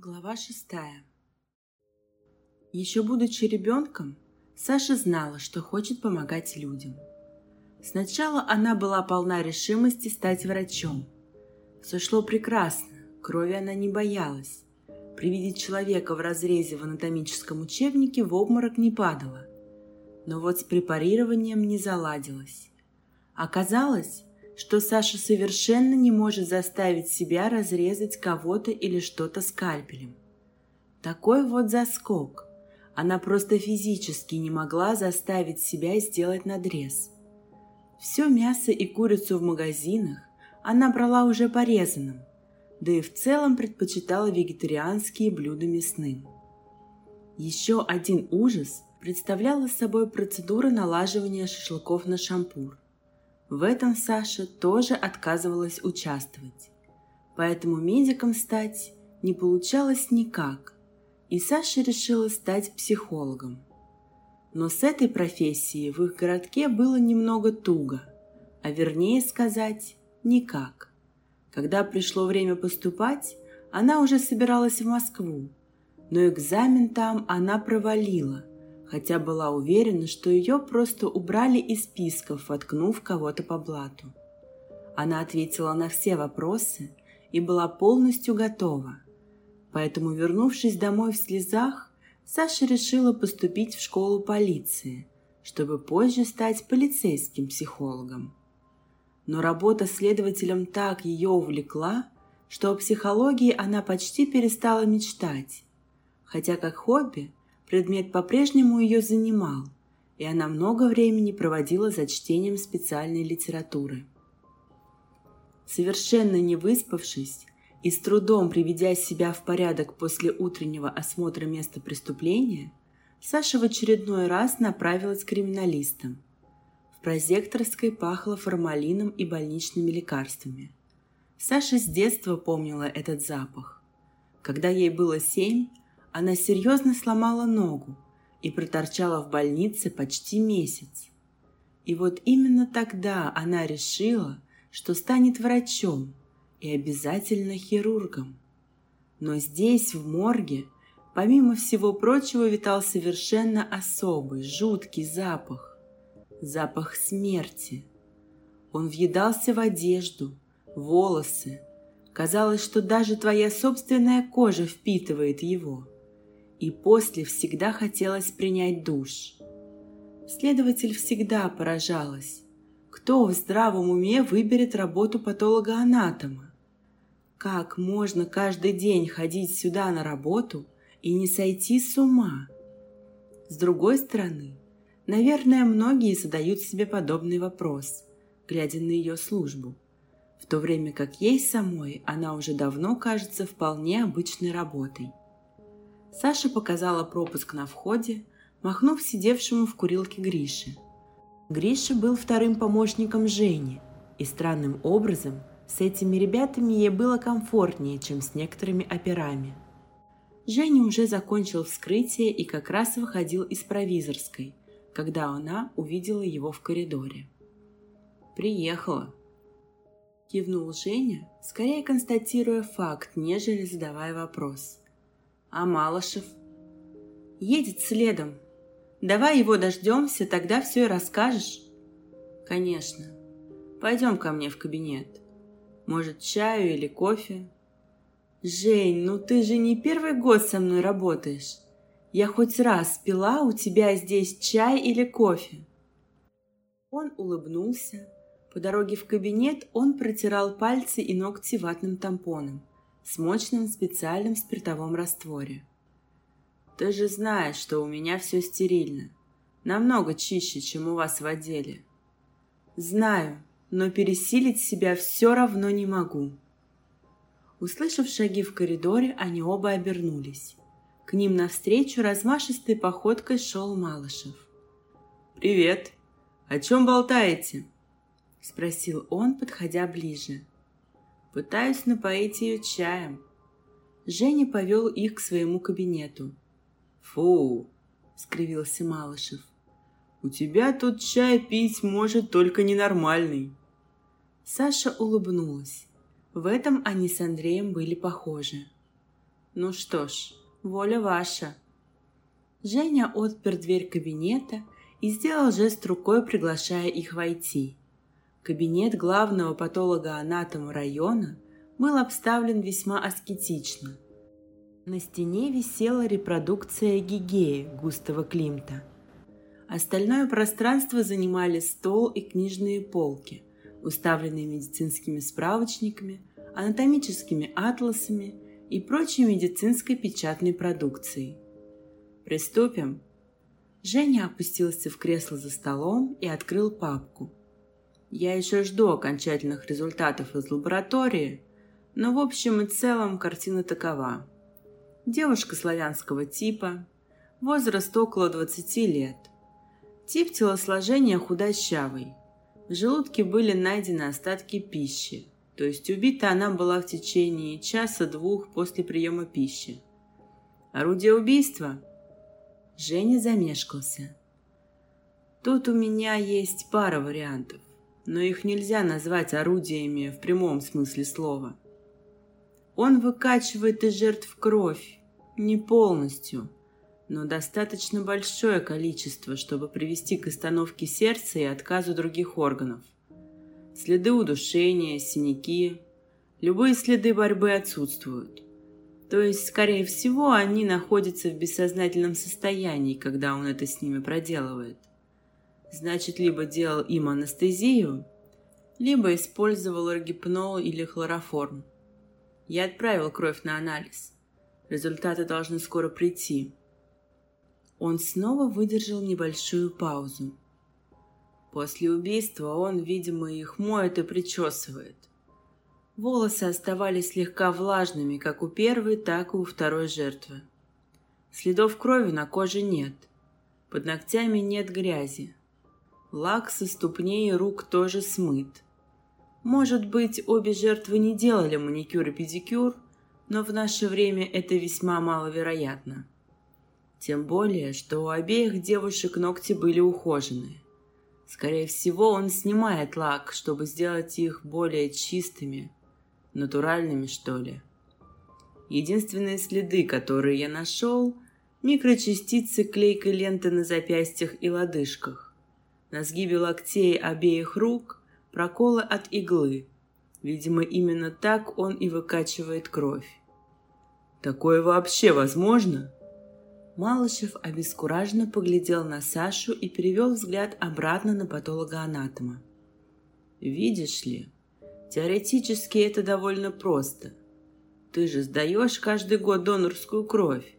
Глава шестая. Еще будучи ребенком, Саша знала, что хочет помогать людям. Сначала она была полна решимости стать врачом. Все шло прекрасно, крови она не боялась. При виде человека в разрезе в анатомическом учебнике в обморок не падала. Но вот с препарированием не заладилось. Оказалось, что Саша совершенно не может заставить себя разрезать кого-то или что-то скальпелем. Такой вот заскок. Она просто физически не могла заставить себя сделать надрез. Все мясо и курицу в магазинах она брала уже порезанным, да и в целом предпочитала вегетарианские блюда мясным. Еще один ужас представляла собой процедура налаживания шашлыков на шампур – в этом Саша тоже отказывалась участвовать. Поэтому медиком стать не получалось никак, и Саша решила стать психологом. Но с этой профессией в их городке было немного туго, а вернее сказать, никак. Когда пришло время поступать, она уже собиралась в Москву, но экзамен там она провалила, хотя была уверена, что ее просто убрали из списков, воткнув кого-то по блату. Она ответила на все вопросы и была полностью готова. Поэтому, вернувшись домой в слезах, Саша решила поступить в школу полиции, чтобы позже стать полицейским психологом. Но работа следователем так ее увлекла, что о психологии она почти перестала мечтать, хотя как хобби Предмет по-прежнему ее занимал, и она много времени проводила за чтением специальной литературы. Совершенно не выспавшись и с трудом приведя себя в порядок после утреннего осмотра места преступления, Саша в очередной раз направилась к криминалистам. В прозекторской пахло формалином и больничными лекарствами. Саша с детства помнила этот запах. Когда ей было семь, она серьезно сломала ногу и проторчала в больнице почти месяц. И вот именно тогда она решила, что станет врачом и обязательно хирургом. Но здесь, в морге, помимо всего прочего, витал совершенно особый, жуткий запах. Запах смерти. Он въедался в одежду, волосы. Казалось, что даже твоя собственная кожа впитывает его – и после всегда хотелось принять душ. Следователь всегда поражалась, кто в здравом уме выберет работу патолога-анатома. Как можно каждый день ходить сюда на работу и не сойти с ума? С другой стороны, наверное, многие задают себе подобный вопрос, глядя на ее службу, в то время как ей самой она уже давно кажется вполне обычной работой. Саша показала пропуск на входе, махнув сидевшему в курилке Грише. Гриша был вторым помощником Жени, и странным образом с этими ребятами ей было комфортнее, чем с некоторыми операми. Женя уже закончил вскрытие и как раз выходил из провизорской, когда она увидела его в коридоре. «Приехала», – кивнул Женя, скорее констатируя факт, нежели задавая вопрос – а Малышев? Едет следом. Давай его дождемся, тогда все и расскажешь. Конечно. Пойдем ко мне в кабинет. Может, чаю или кофе? Жень, ну ты же не первый год со мной работаешь. Я хоть раз пила у тебя здесь чай или кофе. Он улыбнулся. По дороге в кабинет он протирал пальцы и ногти ватным тампоном с мощным специальным спиртовом растворе. Ты же знаешь, что у меня все стерильно. Намного чище, чем у вас в отделе. Знаю, но пересилить себя все равно не могу. Услышав шаги в коридоре, они оба обернулись. К ним навстречу размашистой походкой шел Малышев. «Привет! О чем болтаете?» — спросил он, подходя ближе. Пытаюсь напоить ее чаем. Женя повел их к своему кабинету. «Фу!» — скривился Малышев. «У тебя тут чай пить может только ненормальный». Саша улыбнулась. В этом они с Андреем были похожи. Ну что ж, воля ваша. Женя отпер дверь кабинета и сделал жест рукой, приглашая их войти. Кабинет главного патолога-анатома района был обставлен весьма аскетично. На стене висела репродукция Гигеи Густава Климта. Остальное пространство занимали стол и книжные полки, уставленные медицинскими справочниками, анатомическими атласами и прочей медицинской печатной продукцией. «Приступим?» Женя опустился в кресло за столом и открыл папку. «Я еще жду окончательных результатов из лаборатории, но в общем и целом картина такова. Девушка славянского типа, возраст около 20 лет. Тип телосложения худощавый. В желудке были найдены остатки пищи, то есть убита она была в течение часа-двух после приема пищи. Орудие убийства? Женя замешкался. Тут у меня есть пара вариантов, но их нельзя назвать орудиями в прямом смысле слова – он выкачивает из жертв кровь, не полностью, но достаточно большое количество, чтобы привести к остановке сердца и отказу других органов. Следы удушения, синяки, любые следы борьбы отсутствуют. То есть, скорее всего, они находятся в бессознательном состоянии, когда он это с ними проделывает. Значит, либо делал им анестезию, либо использовал рогипнол или хлороформ. Я отправил кровь на анализ. Результаты должны скоро прийти. Он снова выдержал небольшую паузу. После убийства он, видимо, их моет и причесывает. Волосы оставались слегка влажными как у первой, так и у второй жертвы. Следов крови на коже нет. Под ногтями нет грязи. Лак со ступней и рук тоже смыт. Может быть, обе жертвы не делали маникюр и педикюр, но в наше время это весьма маловероятно. Тем более, что у обеих девушек ногти были ухоженные. Скорее всего, он снимает лак, чтобы сделать их более чистыми, натуральными, что ли. Единственные следы, которые я нашел – микрочастицы клейкой ленты на запястьях и лодыжках. На сгибе локтей обеих рук проколы от иглы. Видимо, именно так он и выкачивает кровь. Такое вообще возможно? Малышев обескураженно поглядел на Сашу и перевел взгляд обратно на патолога-анатома. «Видишь ли, теоретически это довольно просто. Ты же сдаешь каждый год донорскую кровь.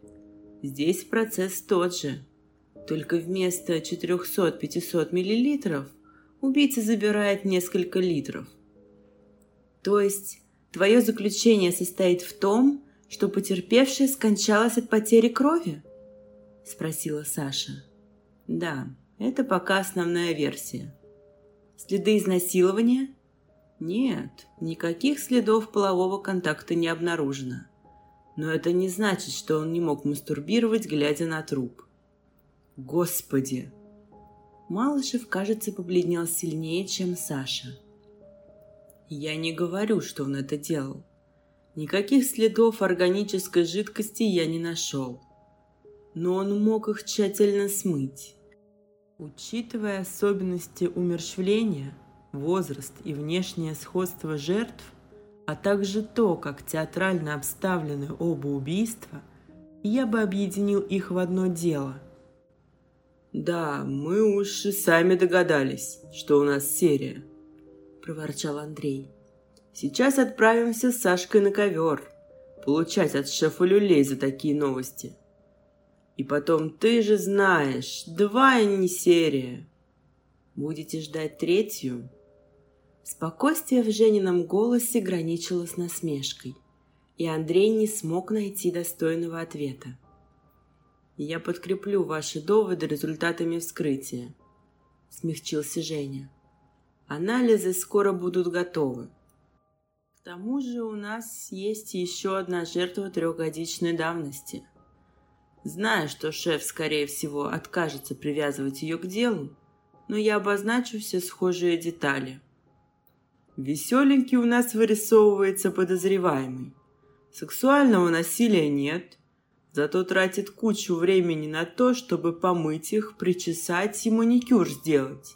Здесь процесс тот же, только вместо 400-500 миллилитров убийца забирает несколько литров. То есть твое заключение состоит в том, что потерпевшая скончалась от потери крови? Спросила Саша. Да, это пока основная версия. Следы изнасилования? Нет, никаких следов полового контакта не обнаружено. Но это не значит, что он не мог мастурбировать, глядя на труп. Господи, Малышев, кажется, побледнел сильнее, чем Саша. Я не говорю, что он это делал. Никаких следов органической жидкости я не нашел. Но он мог их тщательно смыть. Учитывая особенности умерщвления, возраст и внешнее сходство жертв, а также то, как театрально обставлены оба убийства, я бы объединил их в одно дело – «Да, мы уж и сами догадались, что у нас серия», – проворчал Андрей. «Сейчас отправимся с Сашкой на ковер, получать от шефа люлей за такие новости. И потом, ты же знаешь, два и не серия. Будете ждать третью?» Спокойствие в Женином голосе граничило с насмешкой, и Андрей не смог найти достойного ответа. Я подкреплю ваши доводы результатами вскрытия», — смягчился Женя. «Анализы скоро будут готовы. К тому же у нас есть еще одна жертва трехгодичной давности. Знаю, что шеф, скорее всего, откажется привязывать ее к делу, но я обозначу все схожие детали. Веселенький у нас вырисовывается подозреваемый. Сексуального насилия нет, зато тратит кучу времени на то, чтобы помыть их, причесать и маникюр сделать.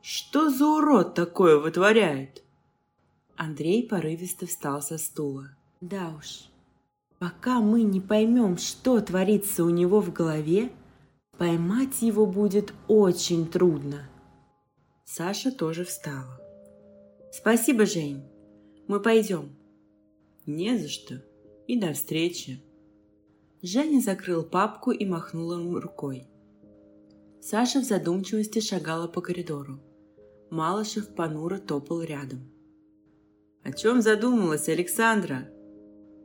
Что за урод такое вытворяет? Андрей порывисто встал со стула. Да уж, пока мы не поймем, что творится у него в голове, поймать его будет очень трудно. Саша тоже встала. Спасибо, Жень. Мы пойдем. Не за что. И до встречи. Женя закрыл папку и махнул ему рукой. Саша в задумчивости шагала по коридору. Малышев понуро топал рядом. «О чем задумалась Александра?»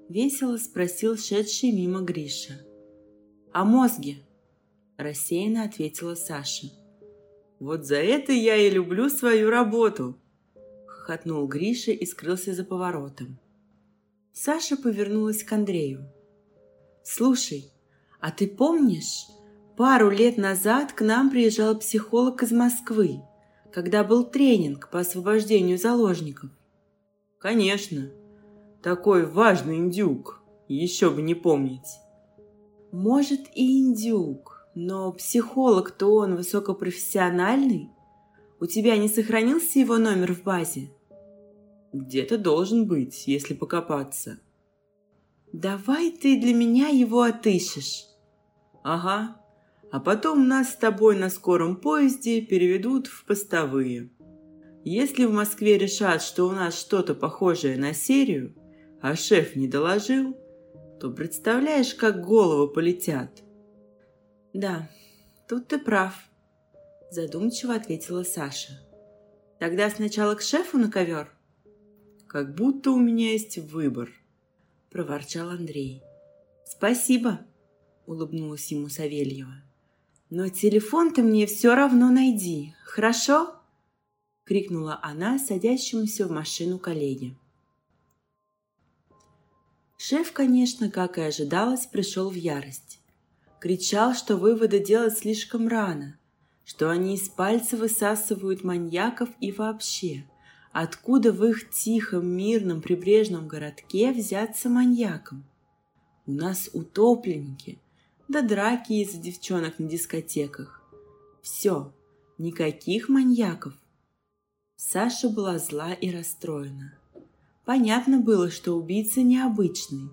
Весело спросил шедший мимо Гриша. «О мозге», – рассеянно ответила Саша. «Вот за это я и люблю свою работу», – хохотнул Гриша и скрылся за поворотом. Саша повернулась к Андрею. «Слушай, а ты помнишь, пару лет назад к нам приезжал психолог из Москвы, когда был тренинг по освобождению заложников?» «Конечно. Такой важный индюк. Еще бы не помнить». «Может, и индюк, но психолог-то он высокопрофессиональный. У тебя не сохранился его номер в базе?» Где-то должен быть, если покопаться. Давай ты для меня его отыщешь. Ага. А потом нас с тобой на скором поезде переведут в постовые. Если в Москве решат, что у нас что-то похожее на серию, а шеф не доложил, то представляешь, как головы полетят. Да, тут ты прав, задумчиво ответила Саша. Тогда сначала к шефу на ковер? как будто у меня есть выбор», — проворчал Андрей. «Спасибо», — улыбнулась ему Савельева. «Но телефон ты мне все равно найди, хорошо?» — крикнула она садящемуся в машину коллеге. Шеф, конечно, как и ожидалось, пришел в ярость. Кричал, что выводы делать слишком рано, что они из пальца высасывают маньяков и вообще – Откуда в их тихом, мирном прибрежном городке взяться маньякам? У нас утопленники, да драки из-за девчонок на дискотеках. Все, никаких маньяков. Саша была зла и расстроена. Понятно было, что убийца необычный,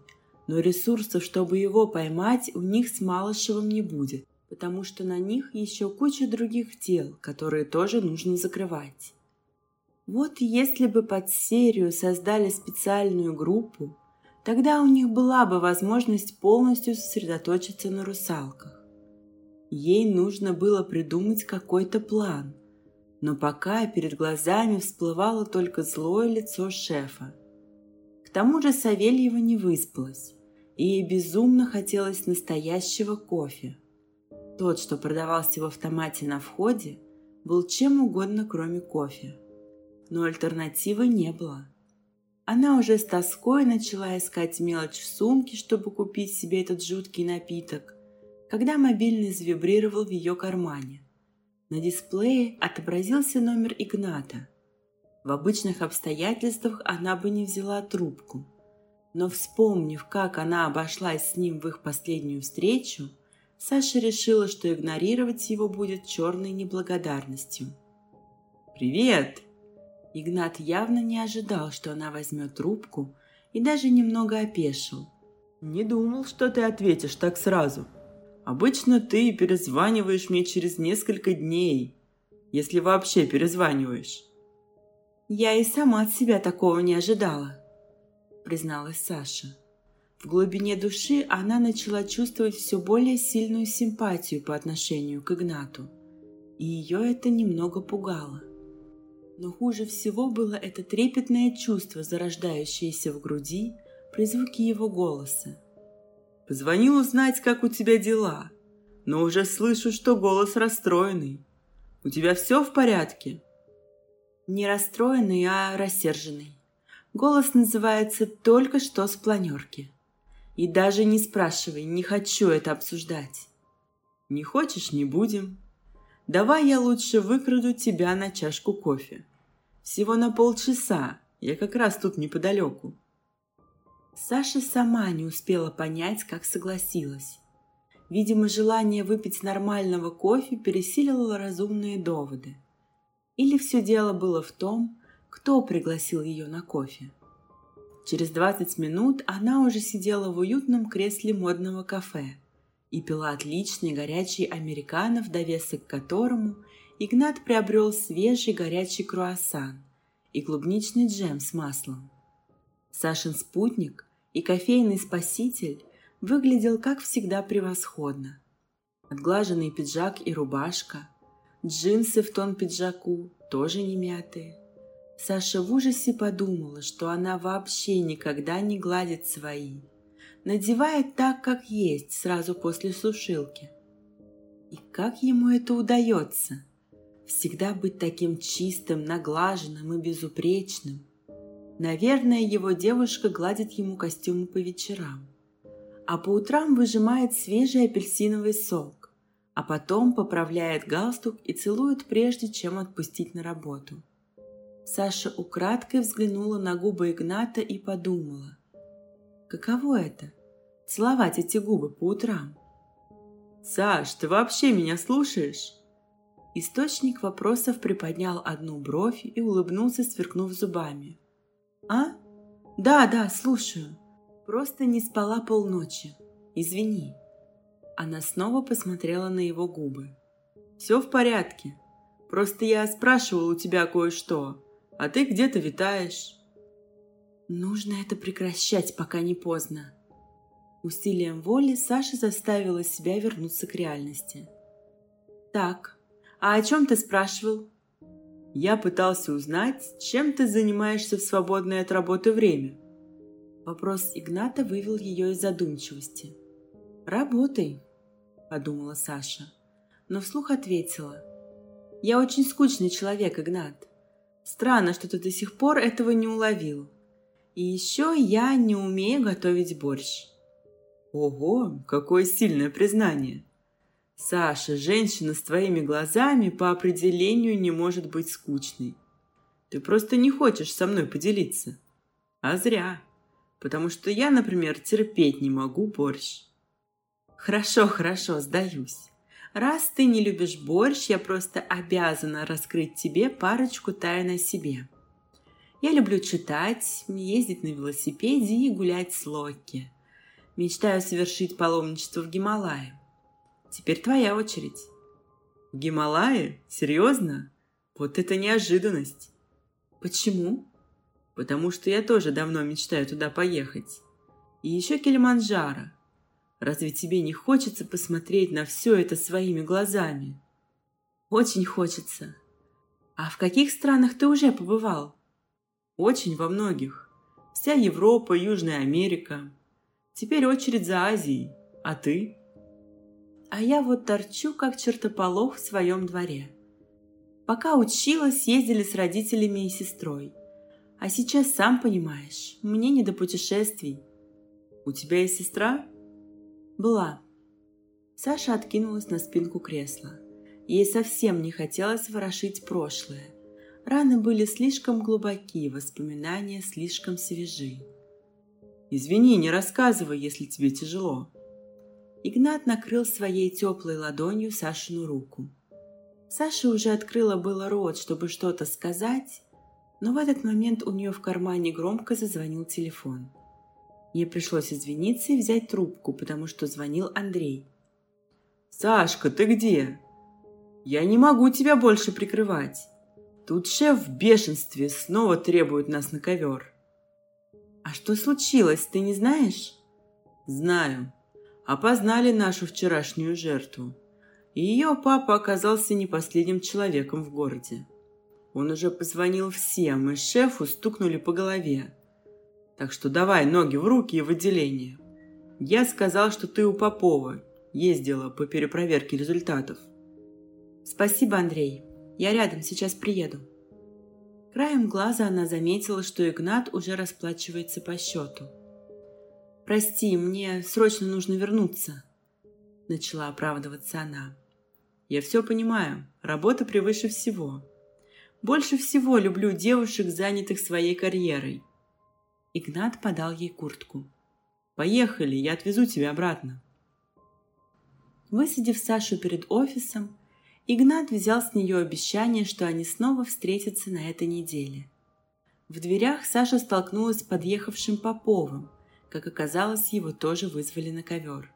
но ресурсов, чтобы его поймать, у них с Малышевым не будет, потому что на них еще куча других дел, которые тоже нужно закрывать. Вот если бы под серию создали специальную группу, тогда у них была бы возможность полностью сосредоточиться на русалках. Ей нужно было придумать какой-то план, но пока перед глазами всплывало только злое лицо шефа. К тому же Савельева не выспалась, и ей безумно хотелось настоящего кофе. Тот, что продавался в автомате на входе, был чем угодно, кроме кофе но альтернативы не было. Она уже с тоской начала искать мелочь в сумке, чтобы купить себе этот жуткий напиток, когда мобильный завибрировал в ее кармане. На дисплее отобразился номер Игната. В обычных обстоятельствах она бы не взяла трубку, но вспомнив, как она обошлась с ним в их последнюю встречу, Саша решила, что игнорировать его будет черной неблагодарностью. «Привет!» Игнат явно не ожидал, что она возьмет трубку, и даже немного опешил. «Не думал, что ты ответишь так сразу. Обычно ты перезваниваешь мне через несколько дней, если вообще перезваниваешь». «Я и сама от себя такого не ожидала», — призналась Саша. В глубине души она начала чувствовать все более сильную симпатию по отношению к Игнату, и ее это немного пугало. Но хуже всего было это трепетное чувство, зарождающееся в груди при звуке его голоса. «Позвонил узнать, как у тебя дела, но уже слышу, что голос расстроенный. У тебя все в порядке?» Не расстроенный, а рассерженный. Голос называется «Только что с планерки». И даже не спрашивай, не хочу это обсуждать. Не хочешь – не будем. Давай я лучше выкраду тебя на чашку кофе. Всего на полчаса. Я как раз тут неподалеку. Саша сама не успела понять, как согласилась. Видимо, желание выпить нормального кофе пересилило разумные доводы. Или все дело было в том, кто пригласил ее на кофе. Через 20 минут она уже сидела в уютном кресле модного кафе и пила отличный горячий американо, в довесок к которому Игнат приобрел свежий горячий круассан и клубничный джем с маслом. Сашин спутник и кофейный спаситель выглядел, как всегда, превосходно. Отглаженный пиджак и рубашка, джинсы в тон пиджаку, тоже не мятые, Саша в ужасе подумала, что она вообще никогда не гладит свои. Надевает так, как есть, сразу после сушилки. И как ему это удается? Всегда быть таким чистым, наглаженным и безупречным. Наверное, его девушка гладит ему костюмы по вечерам. А по утрам выжимает свежий апельсиновый сок, а потом поправляет галстук и целует прежде, чем отпустить на работу – Саша украдкой взглянула на губы Игната и подумала. Каково это – целовать эти губы по утрам? «Саш, ты вообще меня слушаешь?» Источник вопросов приподнял одну бровь и улыбнулся, сверкнув зубами. «А? Да, да, слушаю. Просто не спала полночи. Извини». Она снова посмотрела на его губы. «Все в порядке. Просто я спрашивал у тебя кое-что а ты где-то витаешь. Нужно это прекращать, пока не поздно. Усилием воли Саша заставила себя вернуться к реальности. Так, а о чем ты спрашивал? Я пытался узнать, чем ты занимаешься в свободное от работы время. Вопрос Игната вывел ее из задумчивости. «Работай», — подумала Саша, но вслух ответила. «Я очень скучный человек, Игнат. Странно, что ты до сих пор этого не уловил. И еще я не умею готовить борщ. Ого, какое сильное признание. Саша, женщина с твоими глазами по определению не может быть скучной. Ты просто не хочешь со мной поделиться. А зря. Потому что я, например, терпеть не могу борщ. Хорошо, хорошо, сдаюсь. Раз ты не любишь борщ, я просто обязана раскрыть тебе парочку тайн о себе. Я люблю читать, ездить на велосипеде и гулять с Локи. Мечтаю совершить паломничество в Гималае. Теперь твоя очередь. В Гималае? Серьезно? Вот это неожиданность. Почему? Потому что я тоже давно мечтаю туда поехать. И еще Килиманджаро – Разве тебе не хочется посмотреть на все это своими глазами? Очень хочется. А в каких странах ты уже побывал? Очень во многих. Вся Европа, Южная Америка. Теперь очередь за Азией. А ты? А я вот торчу, как чертополох в своем дворе. Пока училась, ездили с родителями и сестрой. А сейчас, сам понимаешь, мне не до путешествий. У тебя есть сестра? Была. Саша откинулась на спинку кресла. Ей совсем не хотелось ворошить прошлое. Раны были слишком глубоки, воспоминания слишком свежи. «Извини, не рассказывай, если тебе тяжело». Игнат накрыл своей теплой ладонью Сашину руку. Саша уже открыла было рот, чтобы что-то сказать, но в этот момент у нее в кармане громко зазвонил телефон – Ей пришлось извиниться и взять трубку, потому что звонил Андрей. «Сашка, ты где? Я не могу тебя больше прикрывать. Тут шеф в бешенстве снова требует нас на ковер». «А что случилось, ты не знаешь?» «Знаю. Опознали нашу вчерашнюю жертву. И ее папа оказался не последним человеком в городе. Он уже позвонил всем, и шефу стукнули по голове. Так что давай ноги в руки и в отделение. Я сказал, что ты у Попова ездила по перепроверке результатов. Спасибо, Андрей. Я рядом, сейчас приеду. Краем глаза она заметила, что Игнат уже расплачивается по счету. «Прости, мне срочно нужно вернуться», – начала оправдываться она. «Я все понимаю. Работа превыше всего. Больше всего люблю девушек, занятых своей карьерой. Игнат подал ей куртку. «Поехали, я отвезу тебя обратно». Высадив Сашу перед офисом, Игнат взял с нее обещание, что они снова встретятся на этой неделе. В дверях Саша столкнулась с подъехавшим Поповым. Как оказалось, его тоже вызвали на ковер.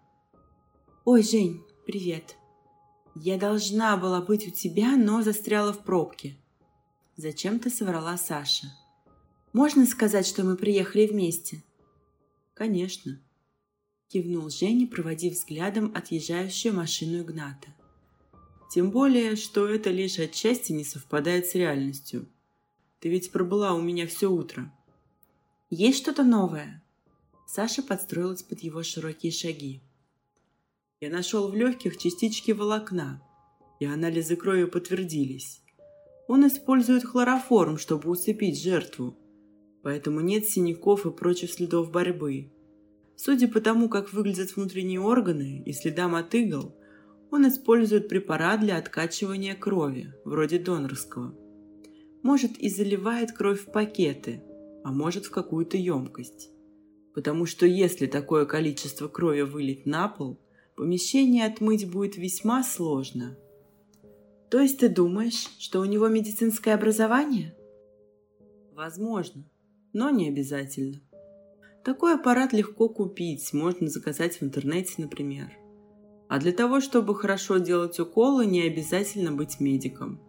«Ой, Жень, привет. Я должна была быть у тебя, но застряла в пробке». Зачем-то соврала Саша. «Можно сказать, что мы приехали вместе?» «Конечно», – кивнул Женя, проводив взглядом отъезжающую машину Игната – тем более, что это лишь отчасти не совпадает с реальностью. Ты ведь пробыла у меня все утро. Есть что-то новое? Саша подстроилась под его широкие шаги. Я нашел в легких частички волокна, и анализы крови подтвердились. Он использует хлороформ, чтобы усыпить жертву, поэтому нет синяков и прочих следов борьбы. Судя по тому, как выглядят внутренние органы и следам от игл, он использует препарат для откачивания крови, вроде донорского. Может и заливает кровь в пакеты, а может в какую-то емкость. Потому что если такое количество крови вылить на пол, помещение отмыть будет весьма сложно. То есть ты думаешь, что у него медицинское образование? Возможно, но не обязательно. Такой аппарат легко купить, можно заказать в интернете, например – а для того, чтобы хорошо делать уколы, не обязательно быть медиком.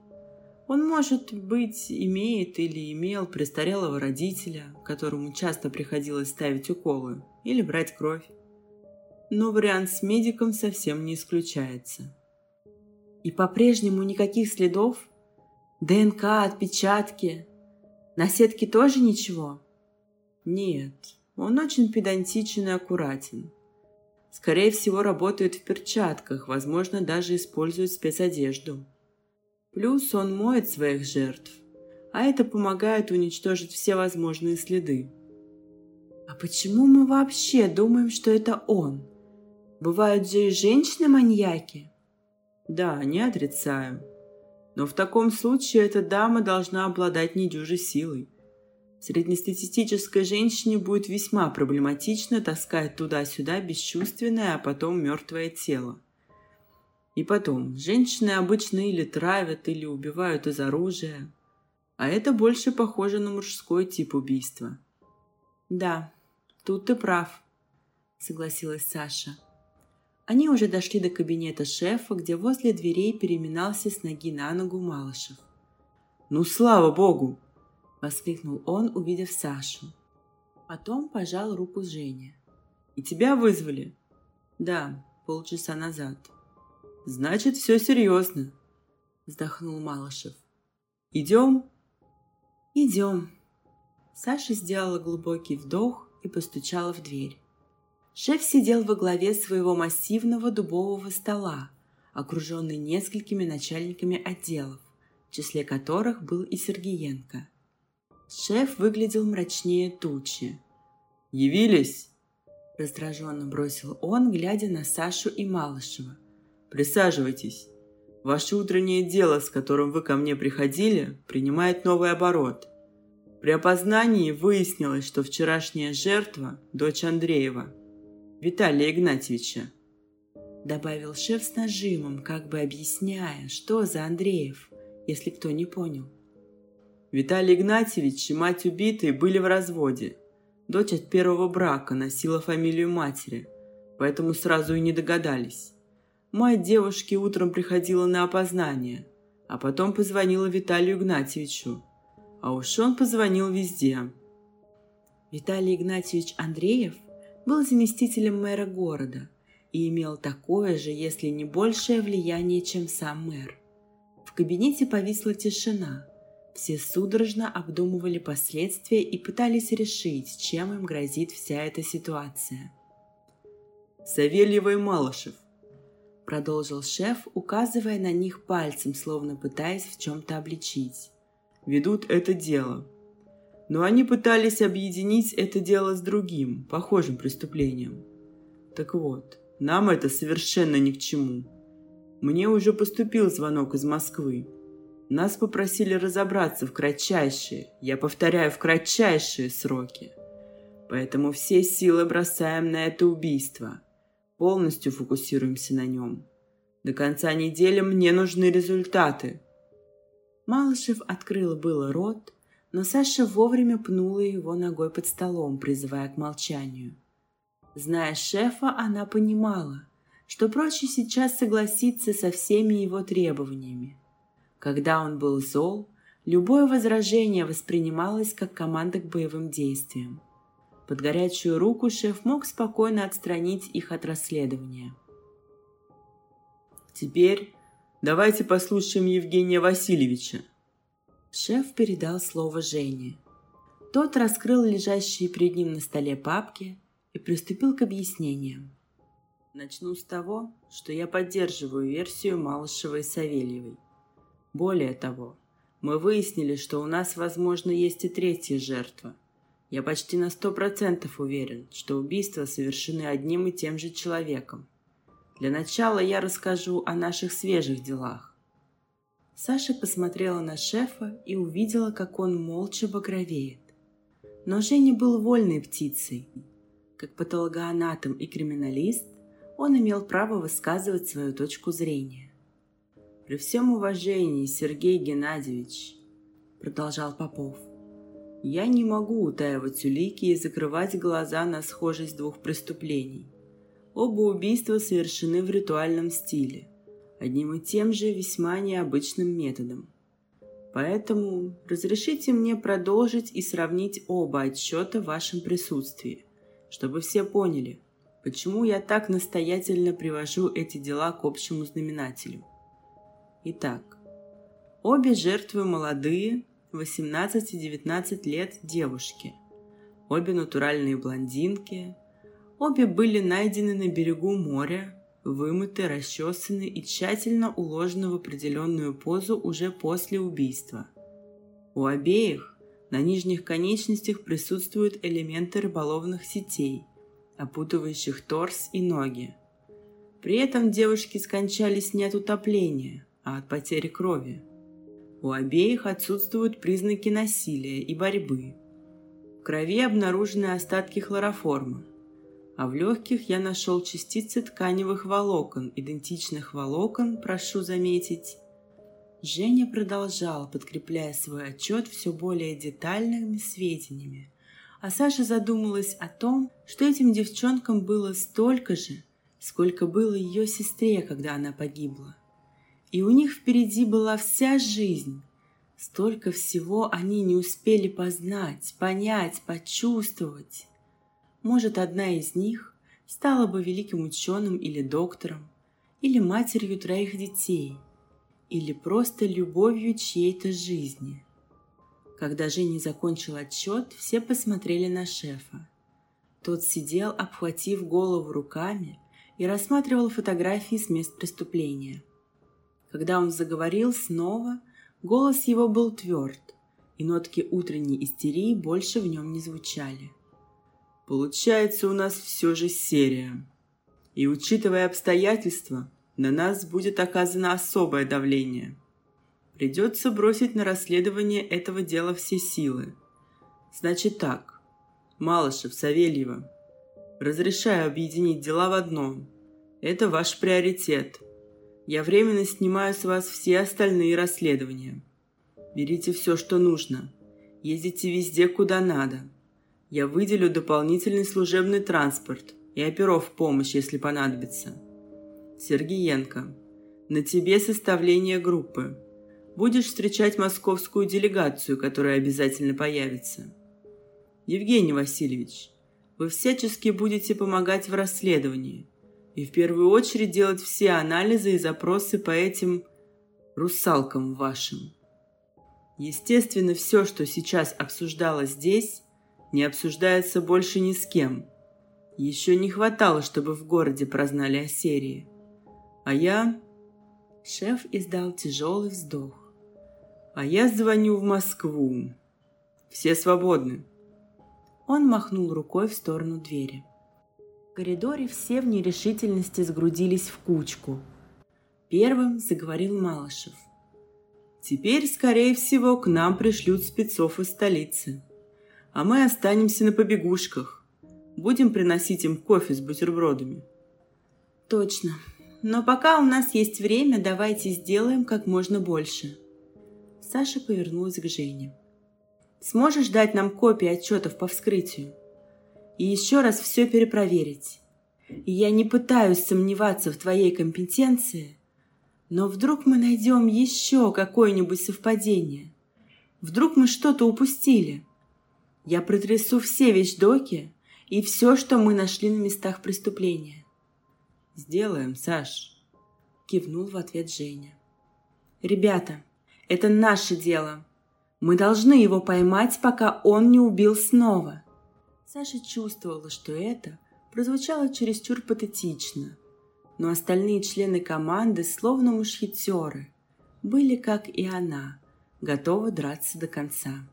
Он, может быть, имеет или имел престарелого родителя, которому часто приходилось ставить уколы или брать кровь. Но вариант с медиком совсем не исключается. И по-прежнему никаких следов? ДНК, отпечатки? На сетке тоже ничего? Нет, он очень педантичен и аккуратен. Скорее всего, работает в перчатках, возможно, даже использует спецодежду. Плюс он моет своих жертв, а это помогает уничтожить все возможные следы. А почему мы вообще думаем, что это он? Бывают же и женщины-маньяки. Да, не отрицаю. Но в таком случае эта дама должна обладать недюжей силой. Среднестатистической женщине будет весьма проблематично таскать туда-сюда бесчувственное, а потом мертвое тело. И потом, женщины обычно или травят, или убивают из оружия. А это больше похоже на мужской тип убийства. «Да, тут ты прав», — согласилась Саша. Они уже дошли до кабинета шефа, где возле дверей переминался с ноги на ногу Малышев. «Ну, слава богу!» воскликнул он, увидев Сашу. Потом пожал руку Жене. «И тебя вызвали?» «Да, полчаса назад». «Значит, все серьезно», — вздохнул Малышев. «Идем?» «Идем». Саша сделала глубокий вдох и постучала в дверь. Шеф сидел во главе своего массивного дубового стола, окруженный несколькими начальниками отделов, в числе которых был и Сергеенко. Шеф выглядел мрачнее тучи. «Явились?» – раздраженно бросил он, глядя на Сашу и Малышева. «Присаживайтесь. Ваше утреннее дело, с которым вы ко мне приходили, принимает новый оборот. При опознании выяснилось, что вчерашняя жертва – дочь Андреева, Виталия Игнатьевича. Добавил шеф с нажимом, как бы объясняя, что за Андреев, если кто не понял. Виталий Игнатьевич и мать убитой были в разводе. Дочь от первого брака носила фамилию матери, поэтому сразу и не догадались. Мать девушки утром приходила на опознание, а потом позвонила Виталию Игнатьевичу. А уж он позвонил везде. Виталий Игнатьевич Андреев был заместителем мэра города и имел такое же, если не большее влияние, чем сам мэр. В кабинете повисла тишина – все судорожно обдумывали последствия и пытались решить, чем им грозит вся эта ситуация. «Савельева и Малышев», — продолжил шеф, указывая на них пальцем, словно пытаясь в чем-то обличить. «Ведут это дело. Но они пытались объединить это дело с другим, похожим преступлением. Так вот, нам это совершенно ни к чему. Мне уже поступил звонок из Москвы, нас попросили разобраться в кратчайшие, я повторяю, в кратчайшие сроки. Поэтому все силы бросаем на это убийство. Полностью фокусируемся на нем. До конца недели мне нужны результаты. Малышев открыл было рот, но Саша вовремя пнула его ногой под столом, призывая к молчанию. Зная шефа, она понимала, что проще сейчас согласиться со всеми его требованиями. Когда он был зол, любое возражение воспринималось как команда к боевым действиям. Под горячую руку шеф мог спокойно отстранить их от расследования. Теперь давайте послушаем Евгения Васильевича. Шеф передал слово Жене. Тот раскрыл лежащие перед ним на столе папки и приступил к объяснениям. Начну с того, что я поддерживаю версию Малышевой и Савельевой. Более того, мы выяснили, что у нас, возможно, есть и третья жертва – я почти на сто процентов уверен, что убийства совершены одним и тем же человеком. Для начала я расскажу о наших свежих делах. Саша посмотрела на шефа и увидела, как он молча багровеет. Но Женя был вольной птицей. Как патологоанатом и криминалист, он имел право высказывать свою точку зрения. «При всем уважении, Сергей Геннадьевич», — продолжал Попов, — я не могу утаивать улики и закрывать глаза на схожесть двух преступлений. Оба убийства совершены в ритуальном стиле, одним и тем же весьма необычным методом. Поэтому разрешите мне продолжить и сравнить оба отчета в вашем присутствии, чтобы все поняли, почему я так настоятельно привожу эти дела к общему знаменателю. Итак, обе жертвы молодые, 18 и 19 лет девушки. Обе натуральные блондинки. Обе были найдены на берегу моря, вымыты, расчесаны и тщательно уложены в определенную позу уже после убийства. У обеих на нижних конечностях присутствуют элементы рыболовных сетей, опутывающих торс и ноги. При этом девушки скончались не от утопления, а от потери крови. У обеих отсутствуют признаки насилия и борьбы. В крови обнаружены остатки хлороформа, а в легких я нашел частицы тканевых волокон, идентичных волокон, прошу заметить. Женя продолжал, подкрепляя свой отчет все более детальными сведениями. А Саша задумалась о том, что этим девчонкам было столько же, сколько было ее сестре, когда она погибла и у них впереди была вся жизнь. Столько всего они не успели познать, понять, почувствовать. Может, одна из них стала бы великим ученым или доктором, или матерью троих детей, или просто любовью чьей-то жизни. Когда Женя закончил отчет, все посмотрели на шефа. Тот сидел, обхватив голову руками, и рассматривал фотографии с мест преступления – когда он заговорил снова, голос его был тверд, и нотки утренней истерии больше в нем не звучали. Получается у нас все же серия. И учитывая обстоятельства, на нас будет оказано особое давление. Придется бросить на расследование этого дела все силы. Значит так, Малышев, Савельева, разрешаю объединить дела в одно. Это ваш приоритет – я временно снимаю с вас все остальные расследования. Берите все, что нужно. Ездите везде, куда надо. Я выделю дополнительный служебный транспорт и оперов в помощь, если понадобится. Сергеенко, на тебе составление группы. Будешь встречать московскую делегацию, которая обязательно появится. Евгений Васильевич, вы всячески будете помогать в расследовании – и в первую очередь делать все анализы и запросы по этим русалкам вашим. Естественно, все, что сейчас обсуждалось здесь, не обсуждается больше ни с кем. Еще не хватало, чтобы в городе прознали о серии. А я... Шеф издал тяжелый вздох. А я звоню в Москву. Все свободны. Он махнул рукой в сторону двери. В коридоре все в нерешительности сгрудились в кучку. Первым заговорил Малышев. Теперь, скорее всего, к нам пришлют спецов из столицы. а мы останемся на побегушках. Будем приносить им кофе с бутербродами. Точно. Но пока у нас есть время, давайте сделаем как можно больше. Саша повернулась к Жене. Сможешь дать нам копии отчетов по вскрытию? И еще раз все перепроверить. И я не пытаюсь сомневаться в твоей компетенции, но вдруг мы найдем еще какое-нибудь совпадение. Вдруг мы что-то упустили. Я протрясу все вещдоки и все, что мы нашли на местах преступления. «Сделаем, Саш», — кивнул в ответ Женя. «Ребята, это наше дело. Мы должны его поймать, пока он не убил снова». Саша чувствовала, что это прозвучало чересчур патетично, но остальные члены команды, словно мушкетеры, были, как и она, готовы драться до конца.